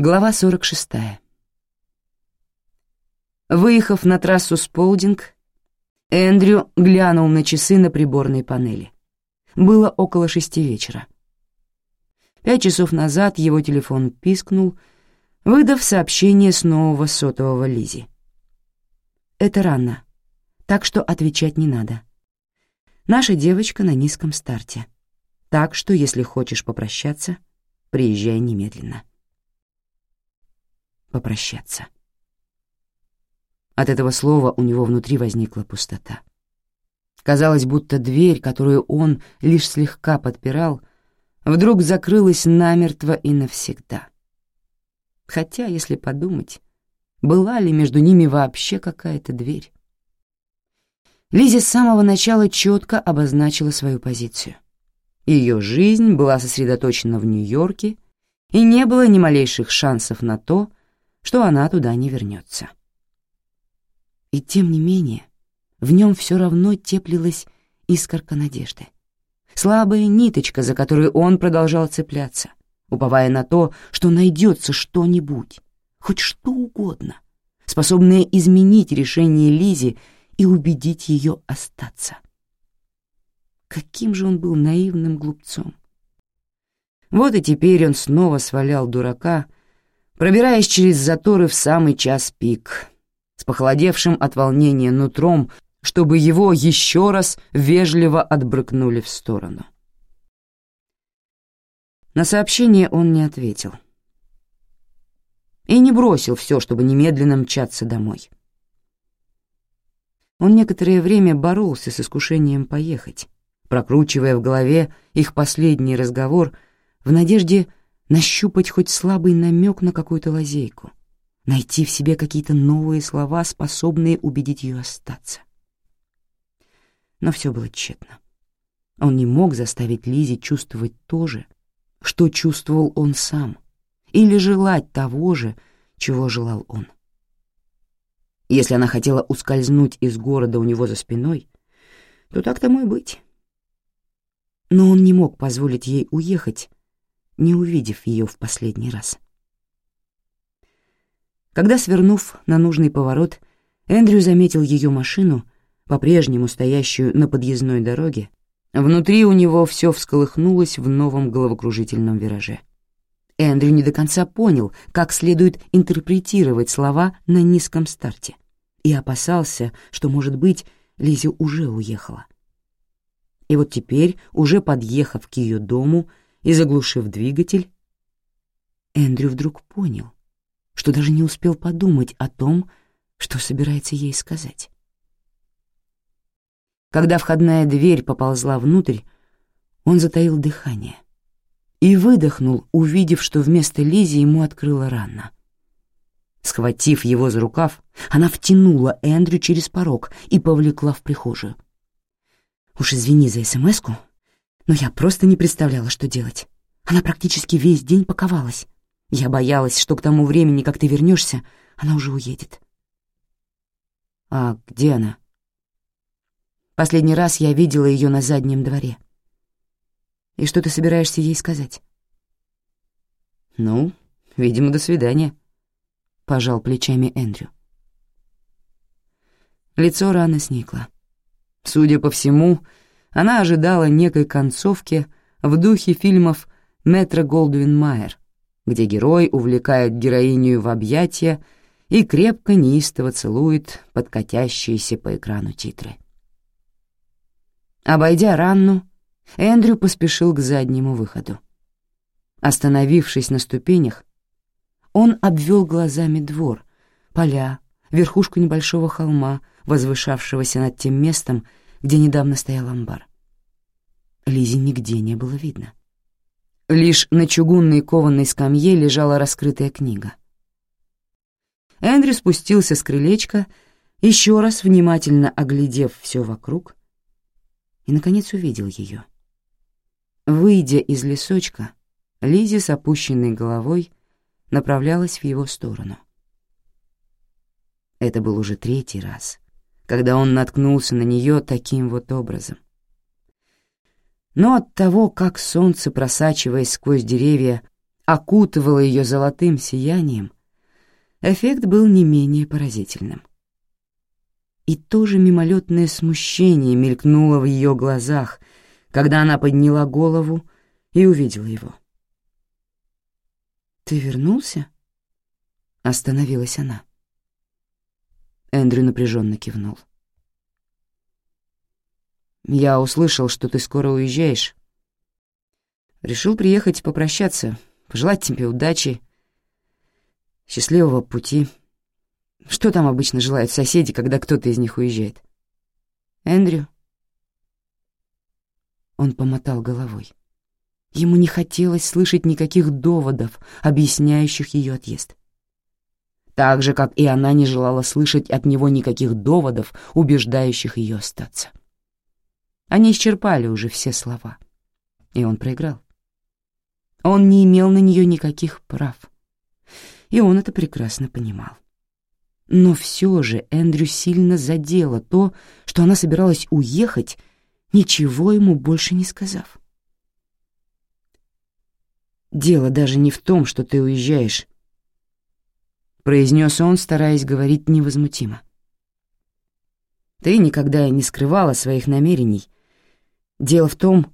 Глава 46. Выехав на трассу Сполдинг, Эндрю глянул на часы на приборной панели. Было около шести вечера. Пять часов назад его телефон пискнул, выдав сообщение с нового сотового Лизи. «Это рано, так что отвечать не надо. Наша девочка на низком старте, так что, если хочешь попрощаться, приезжай немедленно» попрощаться. От этого слова у него внутри возникла пустота. Казалось, будто дверь, которую он лишь слегка подпирал, вдруг закрылась намертво и навсегда. Хотя, если подумать, была ли между ними вообще какая-то дверь? Лизи с самого начала четко обозначила свою позицию. Ее жизнь была сосредоточена в Нью-Йорке, и не было ни малейших шансов на то, что она туда не вернется. И тем не менее, в нем все равно теплилась искорка надежды. Слабая ниточка, за которую он продолжал цепляться, уповая на то, что найдется что-нибудь, хоть что угодно, способное изменить решение Лизи и убедить ее остаться. Каким же он был наивным глупцом. Вот и теперь он снова свалял дурака, пробираясь через заторы в самый час пик, с похолодевшим от волнения нутром, чтобы его еще раз вежливо отбрыкнули в сторону. На сообщение он не ответил. И не бросил все, чтобы немедленно мчаться домой. Он некоторое время боролся с искушением поехать, прокручивая в голове их последний разговор в надежде нащупать хоть слабый намек на какую-то лазейку, найти в себе какие-то новые слова, способные убедить ее остаться. Но все было тщетно. Он не мог заставить Лизи чувствовать то же, что чувствовал он сам, или желать того же, чего желал он. Если она хотела ускользнуть из города у него за спиной, то так тому и быть. Но он не мог позволить ей уехать, не увидев ее в последний раз. Когда, свернув на нужный поворот, Эндрю заметил ее машину, по-прежнему стоящую на подъездной дороге, внутри у него все всколыхнулось в новом головокружительном вираже. Эндрю не до конца понял, как следует интерпретировать слова на низком старте, и опасался, что, может быть, Лиза уже уехала. И вот теперь, уже подъехав к ее дому, и заглушив двигатель, Эндрю вдруг понял, что даже не успел подумать о том, что собирается ей сказать. Когда входная дверь поползла внутрь, он затаил дыхание и выдохнул, увидев, что вместо Лизи ему открыла рана. Схватив его за рукав, она втянула Эндрю через порог и повлекла в прихожую. «Уж извини за смс-ку, но я просто не представляла, что делать. Она практически весь день паковалась. Я боялась, что к тому времени, как ты вернешься, она уже уедет. А где она? Последний раз я видела ее на заднем дворе. И что ты собираешься ей сказать? Ну, видимо, до свидания, — пожал плечами Эндрю. Лицо рано сникло. Судя по всему, она ожидала некой концовки в духе фильмов Метро Голдвин Майер, где герой увлекает героиню в объятия и крепко неистово целует подкатящиеся по экрану титры. Обойдя Ранну, Эндрю поспешил к заднему выходу. Остановившись на ступенях, он обвел глазами двор, поля, верхушку небольшого холма, возвышавшегося над тем местом, где недавно стоял амбар. Лизи нигде не было видно. Лишь на чугунной кованой скамье лежала раскрытая книга. Эндрю спустился с крылечка, еще раз внимательно оглядев все вокруг, и, наконец, увидел ее. Выйдя из лесочка, Лизи с опущенной головой направлялась в его сторону. Это был уже третий раз — когда он наткнулся на нее таким вот образом. Но от того, как солнце, просачиваясь сквозь деревья, окутывало ее золотым сиянием, эффект был не менее поразительным. И тоже мимолетное смущение мелькнуло в ее глазах, когда она подняла голову и увидела его. «Ты вернулся?» — остановилась она. Эндрю напряженно кивнул. «Я услышал, что ты скоро уезжаешь. Решил приехать попрощаться, пожелать тебе удачи, счастливого пути. Что там обычно желают соседи, когда кто-то из них уезжает? Эндрю?» Он помотал головой. Ему не хотелось слышать никаких доводов, объясняющих ее отъезд так же, как и она не желала слышать от него никаких доводов, убеждающих ее остаться. Они исчерпали уже все слова, и он проиграл. Он не имел на нее никаких прав, и он это прекрасно понимал. Но все же Эндрю сильно задело то, что она собиралась уехать, ничего ему больше не сказав. «Дело даже не в том, что ты уезжаешь», произнес он, стараясь говорить невозмутимо. Ты никогда не скрывала своих намерений. Дело в том,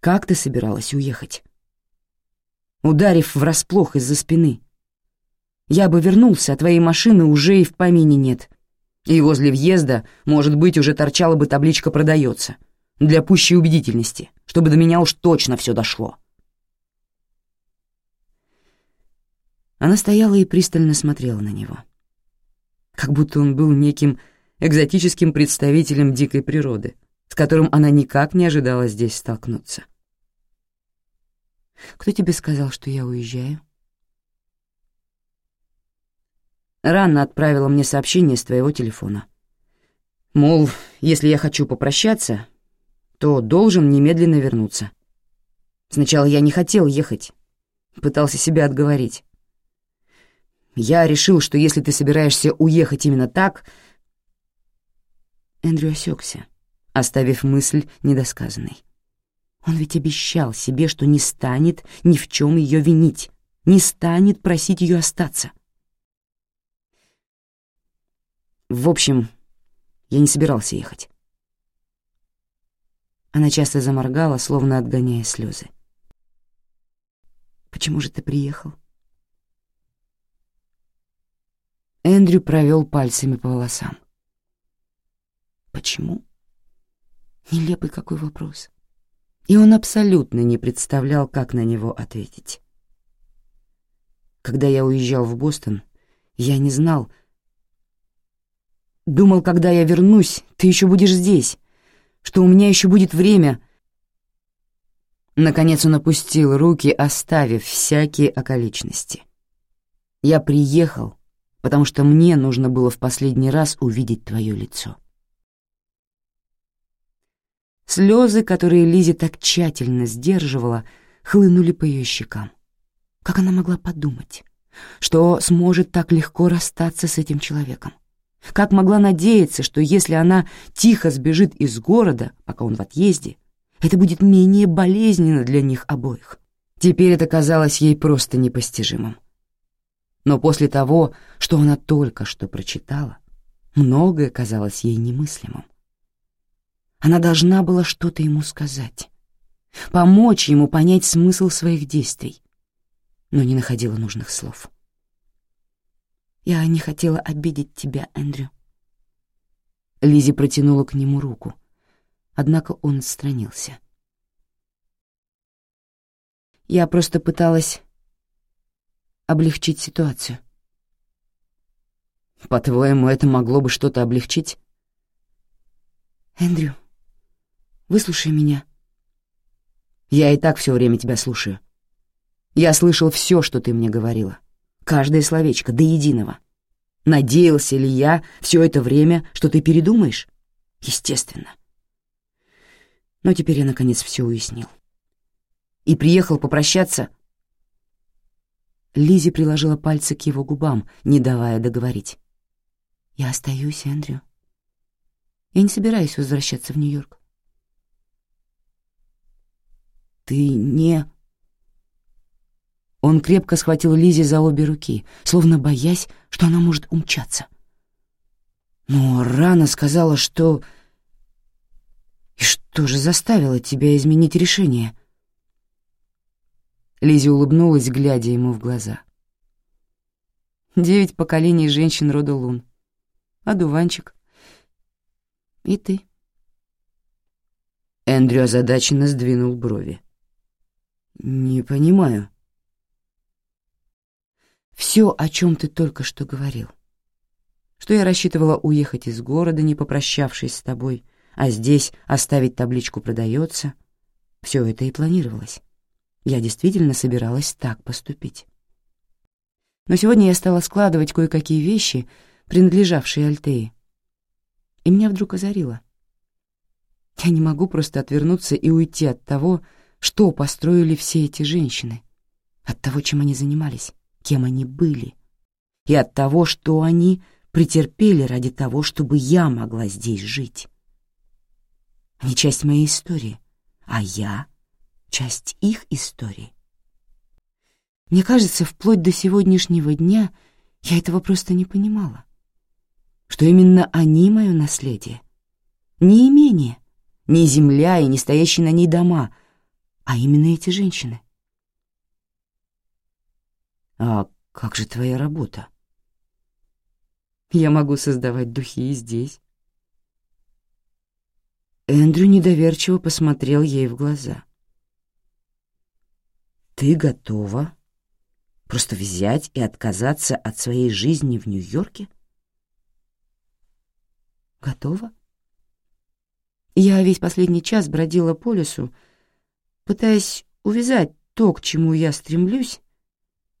как ты собиралась уехать. Ударив врасплох из-за спины. Я бы вернулся, а твоей машины уже и в помине нет. И возле въезда, может быть, уже торчала бы табличка «Продается». Для пущей убедительности, чтобы до меня уж точно все дошло. Она стояла и пристально смотрела на него, как будто он был неким экзотическим представителем дикой природы, с которым она никак не ожидала здесь столкнуться. «Кто тебе сказал, что я уезжаю?» Ранна отправила мне сообщение с твоего телефона. Мол, если я хочу попрощаться, то должен немедленно вернуться. Сначала я не хотел ехать, пытался себя отговорить. Я решил, что если ты собираешься уехать именно так...» Эндрю осекся, оставив мысль недосказанной. Он ведь обещал себе, что не станет ни в чем ее винить, не станет просить ее остаться. В общем, я не собирался ехать. Она часто заморгала, словно отгоняя слезы. «Почему же ты приехал?» Эндрю провел пальцами по волосам. Почему? Нелепый какой вопрос. И он абсолютно не представлял, как на него ответить. Когда я уезжал в Бостон, я не знал. Думал, когда я вернусь, ты еще будешь здесь, что у меня еще будет время. Наконец он опустил руки, оставив всякие околичности. Я приехал, потому что мне нужно было в последний раз увидеть твое лицо. Слезы, которые Лизи так тщательно сдерживала, хлынули по ее щекам. Как она могла подумать, что сможет так легко расстаться с этим человеком? Как могла надеяться, что если она тихо сбежит из города, пока он в отъезде, это будет менее болезненно для них обоих? Теперь это казалось ей просто непостижимым. Но после того, что она только что прочитала, многое казалось ей немыслимым. Она должна была что-то ему сказать, помочь ему понять смысл своих действий, но не находила нужных слов. «Я не хотела обидеть тебя, Эндрю». Лизи протянула к нему руку, однако он отстранился. «Я просто пыталась облегчить ситуацию. По-твоему, это могло бы что-то облегчить? Эндрю, выслушай меня. Я и так все время тебя слушаю. Я слышал все, что ты мне говорила. Каждое словечко, до единого. Надеялся ли я все это время, что ты передумаешь? Естественно. Но теперь я, наконец, все уяснил. И приехал попрощаться Лизи приложила пальцы к его губам, не давая договорить. «Я остаюсь, Эндрю. Я не собираюсь возвращаться в Нью-Йорк». «Ты не...» Он крепко схватил Лизи за обе руки, словно боясь, что она может умчаться. «Но Рана сказала, что...» «И что же заставило тебя изменить решение?» Лизи улыбнулась, глядя ему в глаза. «Девять поколений женщин рода Лун. Одуванчик. И ты». Эндрю озадаченно сдвинул брови. «Не понимаю». «Все, о чем ты только что говорил. Что я рассчитывала уехать из города, не попрощавшись с тобой, а здесь оставить табличку «Продается». Все это и планировалось. Я действительно собиралась так поступить. Но сегодня я стала складывать кое-какие вещи, принадлежавшие Альтее. И меня вдруг озарило. Я не могу просто отвернуться и уйти от того, что построили все эти женщины, от того, чем они занимались, кем они были, и от того, что они претерпели ради того, чтобы я могла здесь жить. Они часть моей истории, а я часть их истории. Мне кажется, вплоть до сегодняшнего дня я этого просто не понимала. Что именно они — мое наследие. Не имение, не земля и не стоящие на ней дома, а именно эти женщины. «А как же твоя работа?» «Я могу создавать духи и здесь». Эндрю недоверчиво посмотрел ей в глаза. Ты готова просто взять и отказаться от своей жизни в Нью-Йорке? Готова? Я весь последний час бродила по лесу, пытаясь увязать то, к чему я стремлюсь,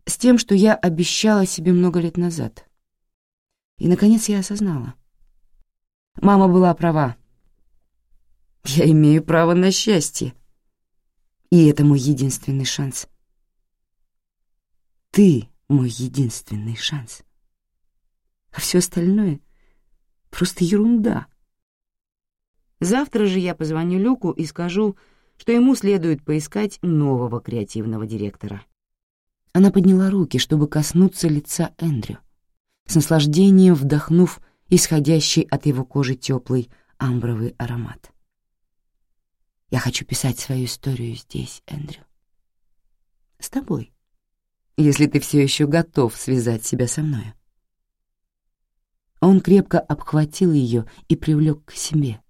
с тем, что я обещала себе много лет назад. И, наконец, я осознала. Мама была права. Я имею право на счастье. И это мой единственный шанс. Ты мой единственный шанс. А все остальное — просто ерунда. Завтра же я позвоню Люку и скажу, что ему следует поискать нового креативного директора. Она подняла руки, чтобы коснуться лица Эндрю, с наслаждением вдохнув исходящий от его кожи теплый амбровый аромат. Я хочу писать свою историю здесь, Эндрю. С тобой, если ты все еще готов связать себя со мной. Он крепко обхватил ее и привлек к себе.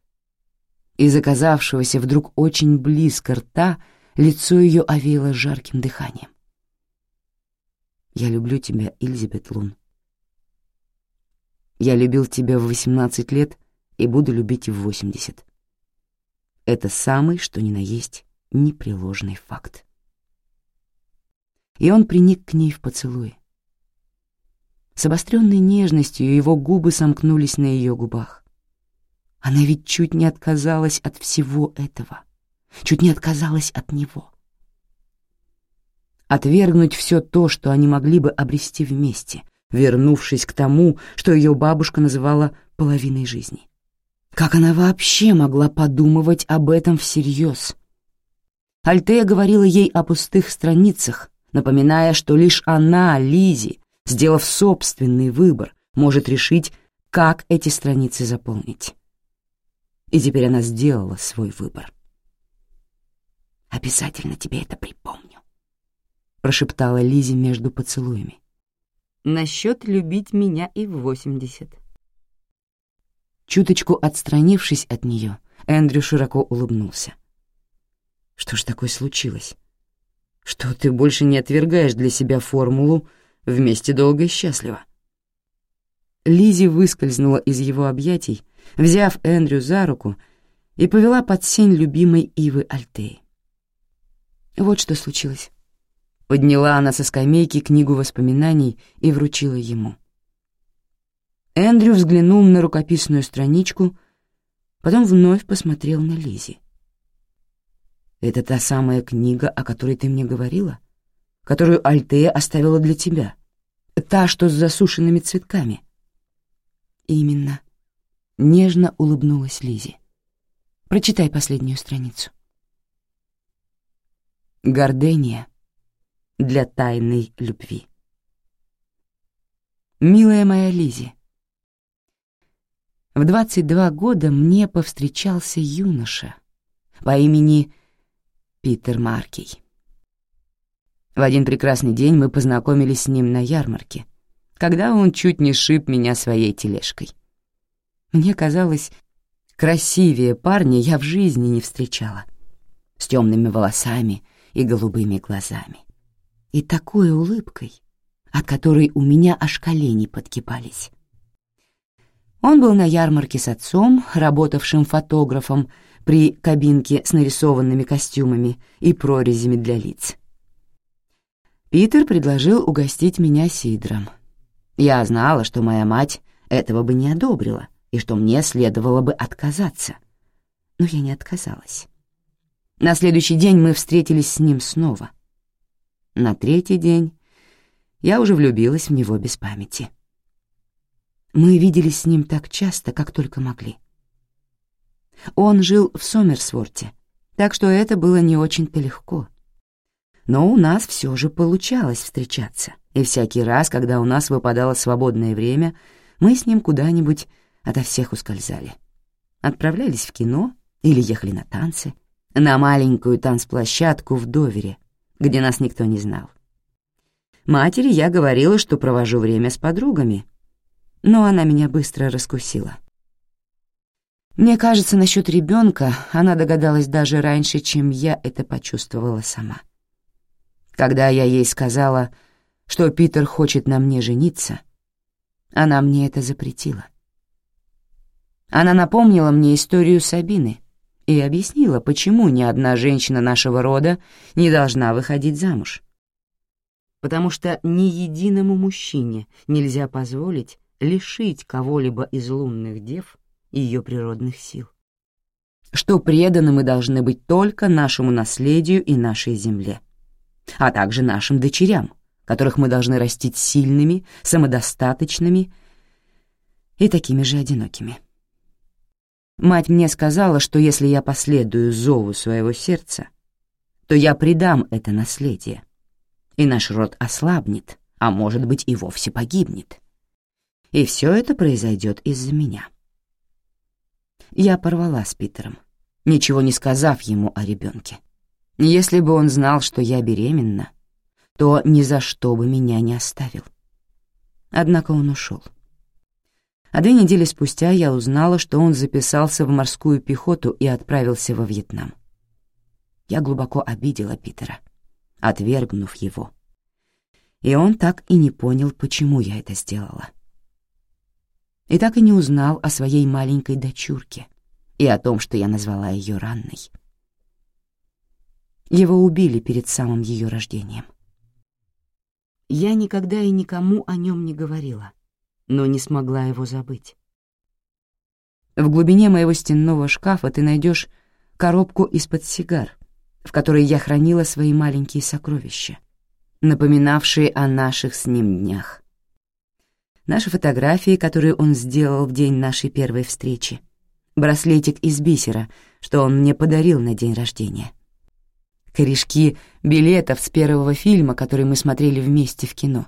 Из оказавшегося вдруг очень близко рта лицо ее овеяло жарким дыханием. «Я люблю тебя, Элизабет Лун. Я любил тебя в 18 лет и буду любить и в 80. Это самый, что ни на есть, непреложный факт. И он приник к ней в поцелуе. С обостренной нежностью его губы сомкнулись на ее губах. Она ведь чуть не отказалась от всего этого, чуть не отказалась от него. Отвергнуть все то, что они могли бы обрести вместе, вернувшись к тому, что ее бабушка называла половиной жизни. Как она вообще могла подумывать об этом всерьез? Альтея говорила ей о пустых страницах, напоминая, что лишь она, Лизи, сделав собственный выбор, может решить, как эти страницы заполнить. И теперь она сделала свой выбор. «Обязательно тебе это припомню», — прошептала Лизи между поцелуями. «Насчет любить меня и в восемьдесят». Чуточку отстранившись от нее, Эндрю широко улыбнулся. «Что ж такое случилось? Что ты больше не отвергаешь для себя формулу «вместе долго и счастливо»?» Лизи выскользнула из его объятий, взяв Эндрю за руку и повела под сень любимой Ивы Альтеи. Вот что случилось. Подняла она со скамейки книгу воспоминаний и вручила ему. Эндрю взглянул на рукописную страничку, потом вновь посмотрел на Лизи. «Это та самая книга, о которой ты мне говорила? Которую Альтея оставила для тебя? Та, что с засушенными цветками?» «Именно», — нежно улыбнулась Лизи. «Прочитай последнюю страницу». Гордения для тайной любви. Милая моя Лизи, в 22 года мне повстречался юноша по имени Питер Маркий. В один прекрасный день мы познакомились с ним на ярмарке, когда он чуть не шиб меня своей тележкой. Мне казалось, красивее парня я в жизни не встречала, с темными волосами и голубыми глазами, и такой улыбкой, от которой у меня аж колени подкипались. Он был на ярмарке с отцом, работавшим фотографом при кабинке с нарисованными костюмами и прорезями для лиц. Питер предложил угостить меня сидром. Я знала, что моя мать этого бы не одобрила и что мне следовало бы отказаться. Но я не отказалась. На следующий день мы встретились с ним снова. На третий день я уже влюбилась в него без памяти. Мы виделись с ним так часто, как только могли. Он жил в Сомерсворте, так что это было не очень-то легко. Но у нас все же получалось встречаться, и всякий раз, когда у нас выпадало свободное время, мы с ним куда-нибудь ото всех ускользали. Отправлялись в кино или ехали на танцы, на маленькую танцплощадку в Довере, где нас никто не знал. Матери я говорила, что провожу время с подругами, но она меня быстро раскусила. Мне кажется, насчет ребенка она догадалась даже раньше, чем я это почувствовала сама. Когда я ей сказала, что Питер хочет на мне жениться, она мне это запретила. Она напомнила мне историю Сабины и объяснила, почему ни одна женщина нашего рода не должна выходить замуж. Потому что ни единому мужчине нельзя позволить лишить кого-либо из лунных дев ее природных сил. Что преданы мы должны быть только нашему наследию и нашей земле а также нашим дочерям, которых мы должны растить сильными, самодостаточными и такими же одинокими. Мать мне сказала, что если я последую зову своего сердца, то я предам это наследие, и наш род ослабнет, а может быть и вовсе погибнет. И все это произойдет из-за меня. Я порвала с Питером, ничего не сказав ему о ребенке. Если бы он знал, что я беременна, то ни за что бы меня не оставил. Однако он ушел. А две недели спустя я узнала, что он записался в морскую пехоту и отправился во Вьетнам. Я глубоко обидела Питера, отвергнув его. И он так и не понял, почему я это сделала. И так и не узнал о своей маленькой дочурке и о том, что я назвала ее Ранной. Его убили перед самым ее рождением. Я никогда и никому о нем не говорила, но не смогла его забыть. В глубине моего стенного шкафа ты найдешь коробку из-под сигар, в которой я хранила свои маленькие сокровища, напоминавшие о наших с ним днях. Наши фотографии, которые он сделал в день нашей первой встречи, браслетик из бисера, что он мне подарил на день рождения корешки билетов с первого фильма, который мы смотрели вместе в кино.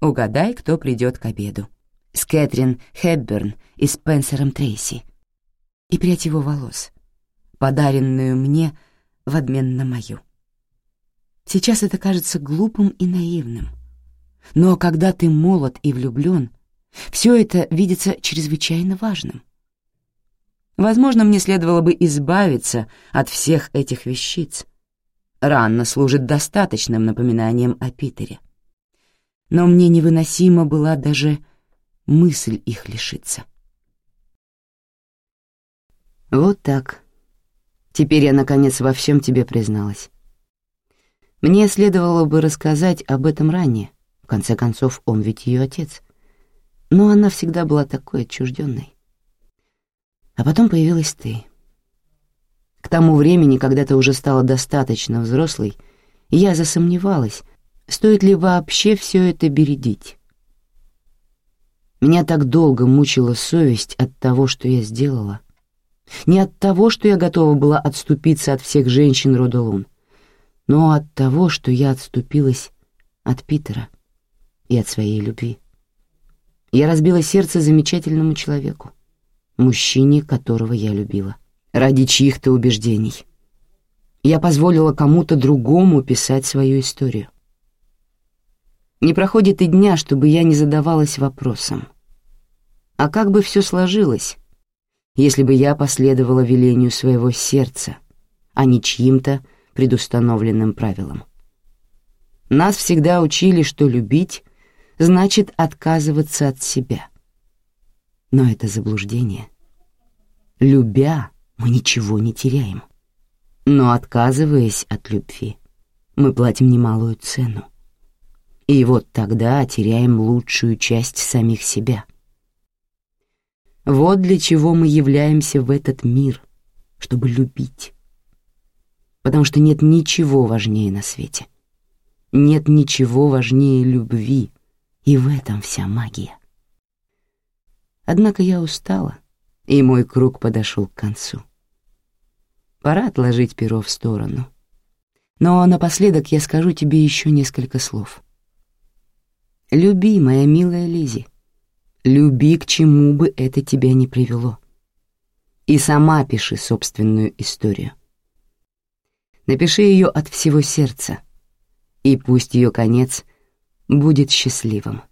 Угадай, кто придет к обеду. С Кэтрин Хепберн и Спенсером Трейси. И прядь его волос, подаренную мне в обмен на мою. Сейчас это кажется глупым и наивным. Но когда ты молод и влюблен, все это видится чрезвычайно важным. Возможно, мне следовало бы избавиться от всех этих вещиц, Ранна служит достаточным напоминанием о Питере. Но мне невыносима была даже мысль их лишиться. Вот так. Теперь я, наконец, во всем тебе призналась. Мне следовало бы рассказать об этом ранее. В конце концов, он ведь ее отец. Но она всегда была такой отчужденной. А потом появилась ты — к тому времени, когда ты уже стала достаточно взрослой, я засомневалась, стоит ли вообще все это бередить. Меня так долго мучила совесть от того, что я сделала. Не от того, что я готова была отступиться от всех женщин рода Лун, но от того, что я отступилась от Питера и от своей любви. Я разбила сердце замечательному человеку, мужчине, которого я любила, ради чьих-то убеждений. Я позволила кому-то другому писать свою историю. Не проходит и дня, чтобы я не задавалась вопросом. А как бы все сложилось, если бы я последовала велению своего сердца, а не чьим-то предустановленным правилам? Нас всегда учили, что любить значит отказываться от себя. Но это заблуждение. Любя, мы ничего не теряем. Но отказываясь от любви, мы платим немалую цену. И вот тогда теряем лучшую часть самих себя. Вот для чего мы являемся в этот мир, чтобы любить. Потому что нет ничего важнее на свете. Нет ничего важнее любви, и в этом вся магия. Однако я устала, и мой круг подошел к концу. Пора отложить перо в сторону. Но напоследок я скажу тебе еще несколько слов. Люби, моя милая Лизи. Люби, к чему бы это тебя ни привело. И сама пиши собственную историю. Напиши ее от всего сердца, и пусть ее конец будет счастливым.